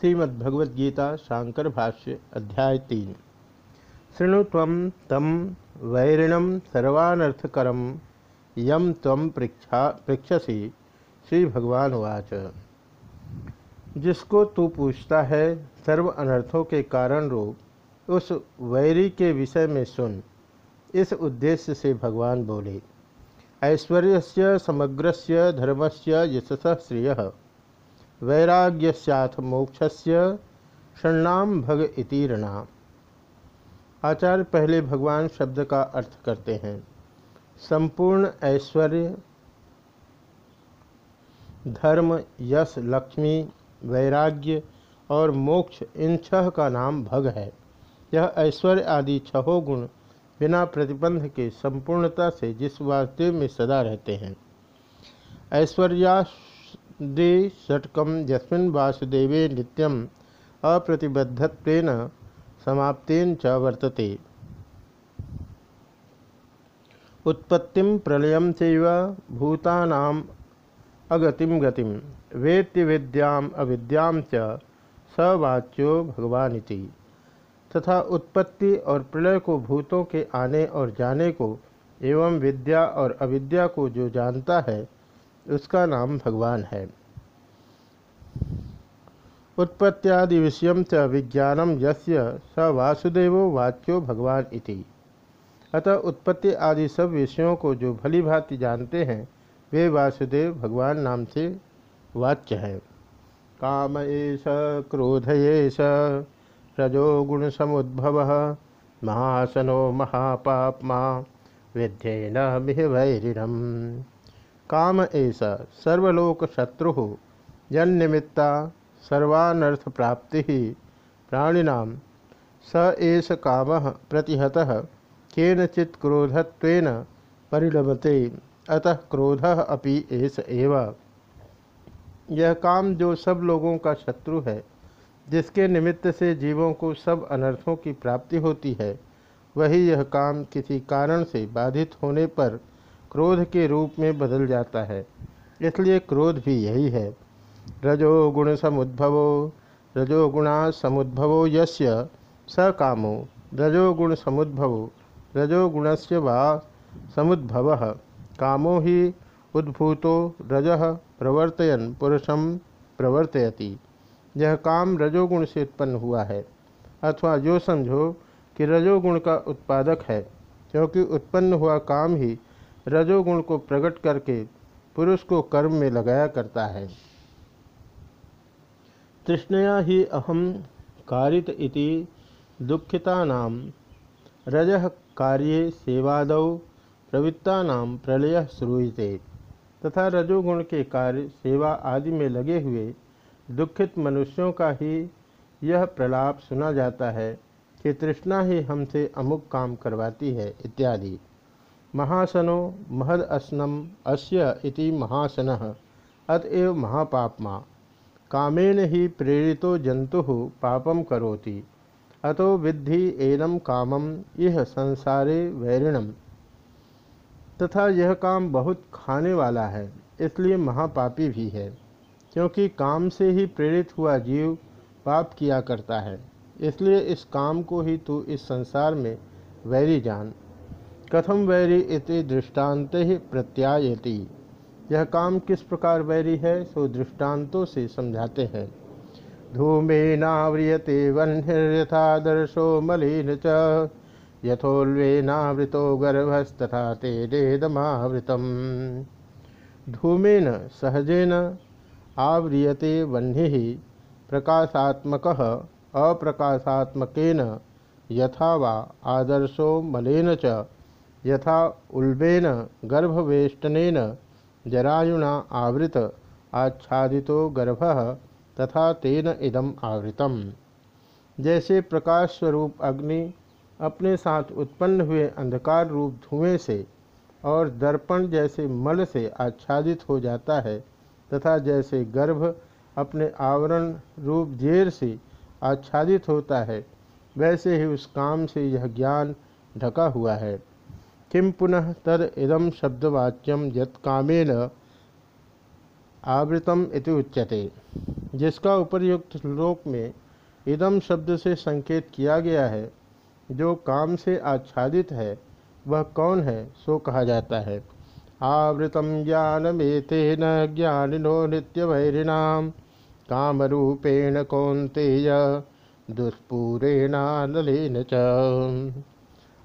श्रीमद्भगवद्गीता शांकर भाष्य अध्याय तीन। शृणु तम तम वैरिणम सर्वानर्थकरम यम तम पृक्षा पृक्षसी श्री भगवान वाच जिसको तू पूछता है सर्व अनर्थों के कारण रूप, उस वैरी के विषय में सुन। इस उद्देश्य से भगवान बोले ऐश्वर्य समग्रस्य, धर्मस्य, यशस श्रिय। वैराग्यस्याथ मोक्षस्य षण्णाम भग इति आचार्य पहले भगवान शब्द का अर्थ करते हैं। संपूर्ण ऐश्वर्य, धर्म, यश, लक्ष्मी, वैराग्य और मोक्ष, इन छह का नाम भग है। यह ऐश्वर्य आदि छहों गुण बिना प्रतिबंध के संपूर्णता से जिस वास्तव में सदा रहते हैं। ऐश्वर्या दे षटकम यस्मिन् वासुदेवे नित्यम अप्रतिबद्धत्वेन समाप्तेन च वर्तते। उत्पत्ति प्रलय से भूतानाम अगतिम गतिम वेत्ति विद्याम अविद्याम च सवाच्यो भगवानिति। तथा उत्पत्ति और प्रलय को भूतों के आने और जाने को एवं विद्या और अविद्या को जो जानता है, उसका नाम भगवान है। उत्पत्त्यादि विषय च विज्ञानम यस्य स वासुदेवो वाच्यो भगवान इति। अतः उत्पत्ति आदि सब विषयों को जो भली भांति जानते हैं, वे वासुदेव भगवान नाम से वाच्य हैं। काम एष, क्रोध एष रजोगुण समुद्भव, महासनो महापापमा विद्येन मिह वैरिणम। काम ऐसा सर्वलोक शत्रु जन्निमित्ता सर्वानर्थ प्राप्ति प्राणिनाम। स एष काम प्रतिहत। केनचित क्रोधत्वेन परिणमते अतः क्रोध अपि एस एव। यह काम जो सब लोगों का शत्रु है, जिसके निमित्त से जीवों को सब अनर्थों की प्राप्ति होती है, वही यह काम किसी कारण से बाधित होने पर क्रोध के रूप में बदल जाता है। इसलिए क्रोध भी यही है। रजोगुण समुद्भवो रजोगुणा समुद्भवो यस्य स कामो। रजोगुण समुद्भवो रजोगुण से वा समुद्भव। कामो ही उद्भूतो, रज प्रवर्तयन पुरुषम प्रवर्तयति। यह काम रजोगुण से उत्पन्न हुआ है, अथवा जो समझो कि रजोगुण का उत्पादक है, क्योंकि उत्पन्न हुआ काम ही रजोगुण को प्रकट करके पुरुष को कर्म में लगाया करता है। तृष्णया ही अहम कारित इति दुखिता रज कार्य सेवाद प्रवृत्ता प्रलय श्रूयते तथा रजोगुण के कार्य, सेवा आदि में लगे हुए दुखित मनुष्यों का ही यह प्रलाप सुना जाता है कि तृष्णा ही हमसे अमुक काम करवाती है, इत्यादि। महासनो महद अस्नम अस्य इति महासन अतएव महापापमा। कामेन ही प्रेरितो जंतु पापम करोति। अतो विद्धि एनम कामम यह संसारे वैरिणम। तथा यह काम बहुत खाने वाला है, इसलिए महापापी भी है, क्योंकि काम से ही प्रेरित हुआ जीव पाप किया करता है, इसलिए इस काम को ही तू इस संसार में वैरी जान। कथम वैरी इति दृष्टांत ही प्रत्यायति। यह काम किस प्रकार वैरी है, सो दृष्टांतों से समझाते हैं। धूमे नाव्रियते वह्निर्यथादर्शो मलिन च यथोल्वेनावृतो गर्भस्तथा तेनेदमावृतम धूमेन सहजेन आव्रियते वह्नि प्रकाशात्मक, अप्रकाशात्मकेन यथा वा आदर्शो मलेन च, यथा उल्बेन गर्भवेष्टनेन जरायुना आवृत, आच्छादितो गर्भ, तथा तेन इदम आवृतम। जैसे प्रकाश स्वरूप अग्नि अपने साथ उत्पन्न हुए अंधकार रूप धुएँ से और दर्पण जैसे मल से आच्छादित हो जाता है, तथा जैसे गर्भ अपने आवरण रूप जेर से आच्छादित होता है, वैसे ही उस काम से यह ज्ञान ढका हुआ है। किम पुनः तद इदम शब्दवाच्यम यत्कामेन आवृतम इति उच्यते। जिसका उपर्युक्त श्लोक में इदम शब्द से संकेत किया गया है, जो काम से आच्छादित है, वह कौन है, सो कहा जाता है। आवृतम ज्ञानमेतेन ज्ञानिनो नित्यवैरिणाम, कामरूपेण कौन्तेय, दुष्पूरेणानलेन च।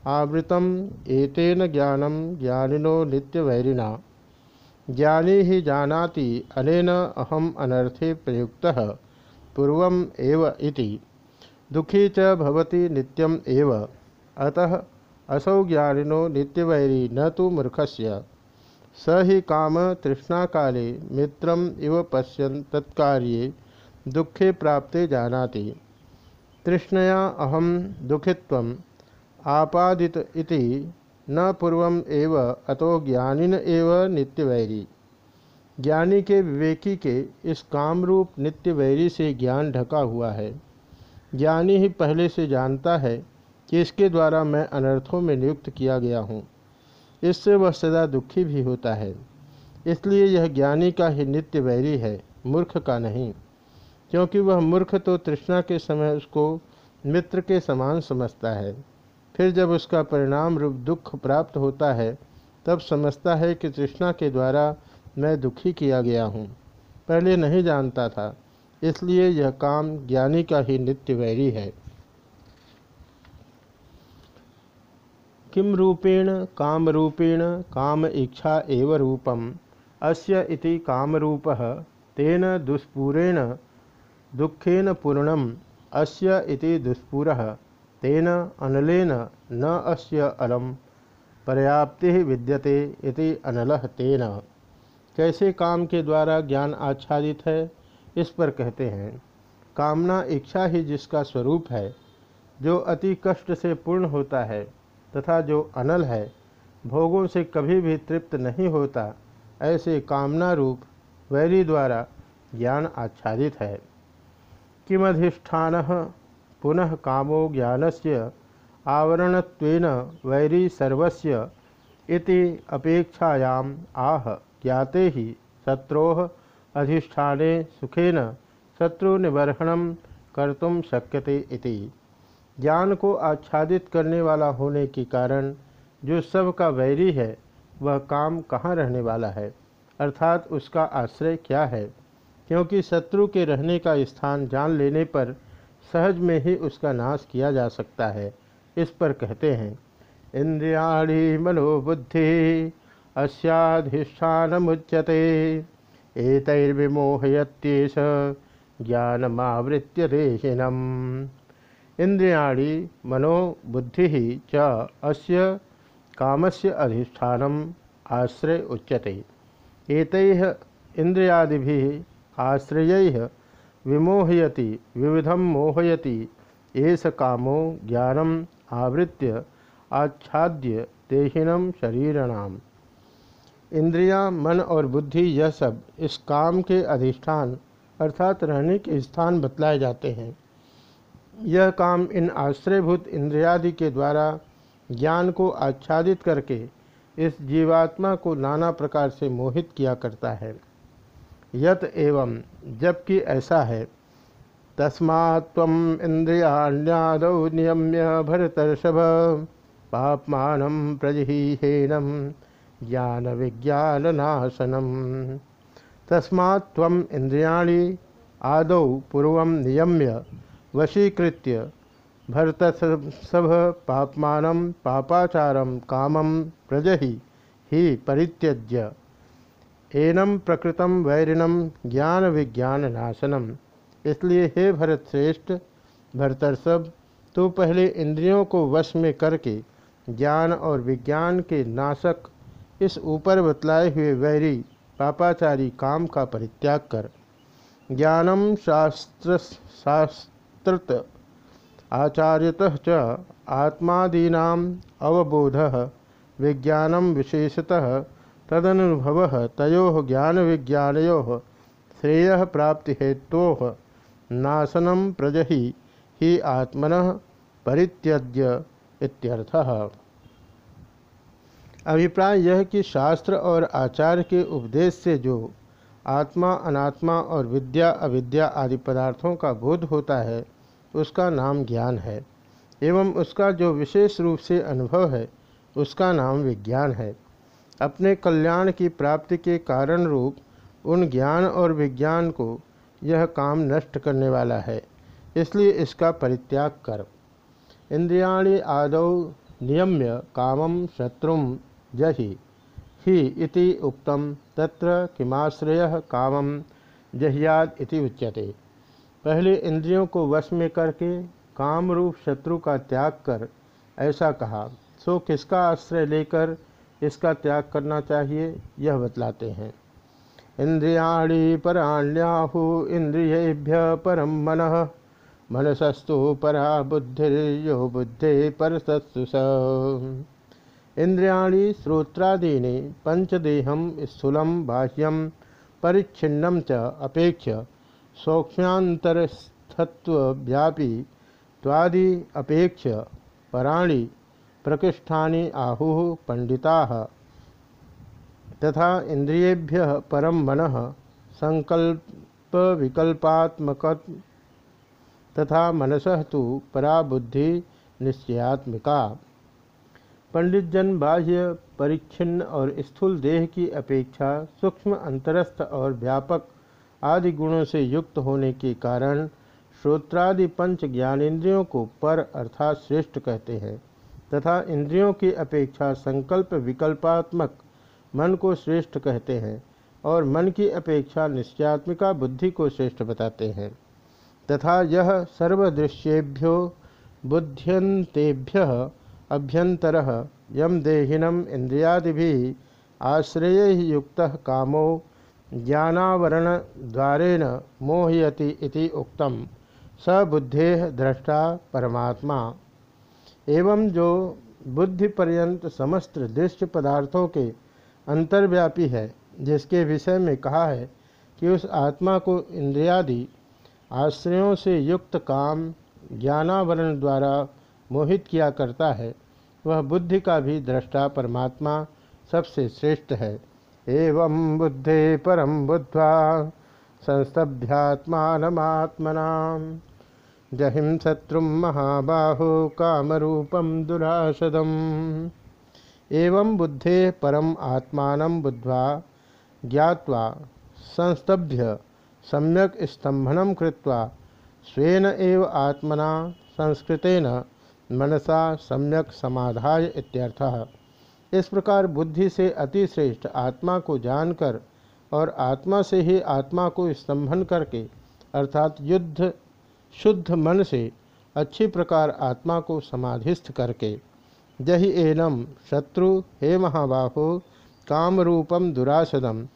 आवृतम एतेन ज्ञानम ज्ञानिनो नित्यवैरिणा। ज्ञानी ही जानाति अनेन अहम अनर्थे प्रयुक्त पूर्व एव इति। दुखी च भवति नित्यम एव। अतः असौ ज्ञानिनो नित्यवैरी न तो मूर्खस्य। स ही काम तृष्णा काले मित्रम इव पश्यन् तत्कार्ये दुखे प्राप्ते जानाति। तृष्णया अहम दुखित्व आपादित इति न पूर्वम एव, अतो ज्ञानिन एव नित्यवैरी। ज्ञानी के विवेकी के इस कामरूप नित्य वैरी से ज्ञान ढका हुआ है। ज्ञानी ही पहले से जानता है कि इसके द्वारा मैं अनर्थों में नियुक्त किया गया हूँ। इससे वह सदा दुखी भी होता है। इसलिए यह ज्ञानी का ही नित्य वैरी है, मूर्ख का नहीं। क्योंकि वह मूर्ख तो तृष्णा के समय उसको मित्र के समान समझता है। फिर जब उसका परिणाम रूप दुख प्राप्त होता है, तब समझता है कि तृष्णा के द्वारा मैं दुखी किया गया हूँ। पहले नहीं जानता था, इसलिए यह काम ज्ञानी का ही नित्य वैरी है। किम रूपेण काम रूपेण काम इच्छा एव रूपम, अस्य इति काम रूप, तेन दुष्पूरेण दुखेन पूर्णम, अस्य इति दुष्पूरः। तेन अनलेन न अस्य अलम, पर्याप्ति विद्यते इति अनल तेन। कैसे काम के द्वारा ज्ञान आच्छादित है, इस पर कहते हैं। कामना इच्छा ही जिसका स्वरूप है, जो अति कष्ट से पूर्ण होता है तथा जो अनल है, भोगों से कभी भी तृप्त नहीं होता, ऐसे कामना रूप वैरी द्वारा ज्ञान आच्छादित है। किमधिष्ठान पुनः कामो ज्ञानस्य आवरणत्वेन वैरी सर्वस्य इति अपेक्षायाम आह, ज्ञाते ही शत्रोह अधिष्ठाने सुखेन शत्रु निबर्हणम कर्तुम शक्यते इति। ज्ञान को आच्छादित करने वाला होने के कारण जो सब का वैरी है, वह काम कहाँ रहने वाला है? अर्थात उसका आश्रय क्या है? क्योंकि शत्रु के रहने का स्थान जान लेने पर सहज में ही उसका नाश किया जा सकता है। इस पर कहते हैं, इंद्रियाणी मनोबुद्धि अस्याधिष्ठान मुच्यते एतर्विमोहयत्येष ज्ञानमावृत्य देहिनम इंद्रियाणी मनोबुद्धि च अस्य कामस्य अधिष्ठानम आश्रय उच्यते। एक इंद्रियादि आश्रय विमोहयति विविधम मोहयति। एस कामो ज्ञानम आवृत्य आच्छाद्य देहिनम शरीरणाम। इंद्रियाँ, मन और बुद्धि यह सब इस काम के अधिष्ठान अर्थात रहने के स्थान बतलाए जाते हैं। यह काम इन आश्रयभूत इंद्रियादि के द्वारा ज्ञान को आच्छादित करके इस जीवात्मा को नाना प्रकार से मोहित किया करता है। यत एवं, जबकि ऐसा है। तस्मा इंद्रियाण्याद नियम्य भरतर्षभ, पापमान प्रजहीनम ज्ञान विज्ञान नाशनम तस्मा इंद्रियाणी आदौ पूर्व नियम्य वशीकृत्य भरतसभ पापमान पापाचारम कामम प्रजहि ही परित्यज्य। एनम प्रकृतम वैरिणम ज्ञान विज्ञान नाशनम। इसलिए हे भरत श्रेष्ठ भरतर्षभ तो पहले इंद्रियों को वश में करके ज्ञान और विज्ञान के नाशक, इस ऊपर बतलाए हुए वैरी पापाचारी काम का परित्याग कर। ज्ञानम शास्त्र शास्त्रत, आचार्यत च आत्मादीना अवबोध, विज्ञानम विशेषतः तदनुभव तयो ज्ञान विज्ञानो श्रेय प्राप्ति हेतो नाशनम प्रजहि ही आत्मन परित्यज्य इत्यर्थः। अभिप्राय यह कि शास्त्र और आचार्य के उपदेश से जो आत्मा, अनात्मा और विद्या, अविद्या आदि पदार्थों का बोध होता है, उसका नाम ज्ञान है। एवं उसका जो विशेष रूप से अनुभव है, उसका नाम विज्ञान है। अपने कल्याण की प्राप्ति के कारण रूप उन ज्ञान और विज्ञान को यह काम नष्ट करने वाला है, इसलिए इसका परित्याग कर। इंद्रियाणि आदौ नियम्य कामम शत्रु जहि, ही इति उक्तम तत्र किमाश्रय कामम जहियाद इति उच्यते। पहले इंद्रियों को वश में करके काम रूप शत्रु का त्याग कर, ऐसा कहा। सो किसका आश्रय लेकर इसका त्याग करना चाहिए, यह बतलाते हैं। इंद्रियाणी पराण्याहु इंद्रियेभ्य परम मन, मनसस्तु परा बुद्धिर्यो बुद्धि परसत्सु स। इंद्रियाणी श्रोत्रादीनि पंचदेहम स्थूलम बाह्यम परिच्छिन्नम च अपेक्ष त्वादि अपेक्ष पराणी प्रकृष्ठानि आहु पंडिता। तथा इंद्रियेभ्य परम मन संकल्प विकल्पात्मक तथा मनस तो परा बुद्धि निश्चयात्मिका। पंडित जन बाह्य परिच्छिन्न और स्थूल देह की अपेक्षा सूक्ष्म अंतरस्थ और व्यापक आदि गुणों से युक्त होने के कारण श्रोत्रादि पंच ज्ञानेन्द्रियों को पर अर्थात श्रेष्ठ कहते हैं। तथा इंद्रियों की अपेक्षा संकल्प विकल्पात्मक मन को श्रेष्ठ कहते हैं और मन की अपेक्षा निश्चयात्मिका बुद्धि को श्रेष्ठ बताते हैं। तथा यह सर्वदृश्येभ्यो बुद्ध्यंतेभ्य अभ्यंतर यम देहिनम इंद्रियादि आश्रय युक्त कामो ज्ञानावरण द्वारेण मोहयति इति उक्तम। स बुद्धे दृष्टा परमात्मा। एवं जो बुद्धि पर्यंत समस्त दृश्य पदार्थों के अंतर्व्यापी है, जिसके विषय में कहा है कि उस आत्मा को इंद्रियादि आश्रयों से युक्त काम ज्ञानावरण द्वारा मोहित किया करता है, वह बुद्धि का भी दृष्टा परमात्मा सबसे श्रेष्ठ है। एवं बुद्धे परम बुद्ध्वा संस्तभ्यात्मात्मना जहिम शत्रु महाबाहो कामरूपम दुरासदम एवं बुद्धे परम आत्मान बुद्ध्वा ज्ञावा संस्तभ्य सम्यक स्तंभन कृत्वा स्वेन एव आत्मना संस्कृतेन मनसा सम्यक समाधाय इत्यर्थः। इस प्रकार बुद्धि से अतिश्रेष्ठ आत्मा को जानकर और आत्मा से ही आत्मा को स्तंभन करके अर्थात युद्ध शुद्ध मन से अच्छी प्रकार आत्मा को समाधिस्थ करके, जहि एनम शत्रु हे महाबाहो, काम रूपम दुरासदम,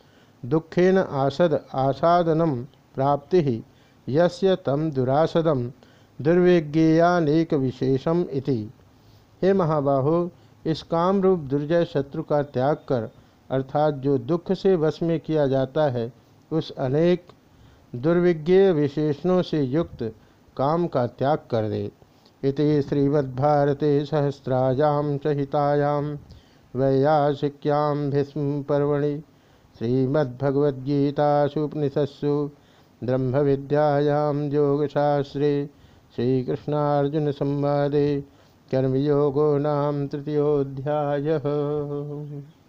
दुखेन आसद आसादनम प्राप्ति ही यस्य तम दुरासदम, दुर्विज्ञेयानेक विशेषम इति। हे महाबाहो, इस काम रूप दुर्जय शत्रु का त्याग कर, अर्थात जो दुख से वश में किया जाता है, उस अनेक दुर्विज्ञ विशेषणों से युक्त काम का त्याग कर दे। इति श्रीमद्भारते सहस्रायां सहितायां वैयासिक्यां भीष्म पर्वणि। श्रीमद्भगवद्गीतासूपनिषत्सु ब्रह्म विद्यायां योगशास्त्रे श्रीकृष्णार्जुनसंवादे कर्मयोगो नाम तृतीयोऽध्यायः।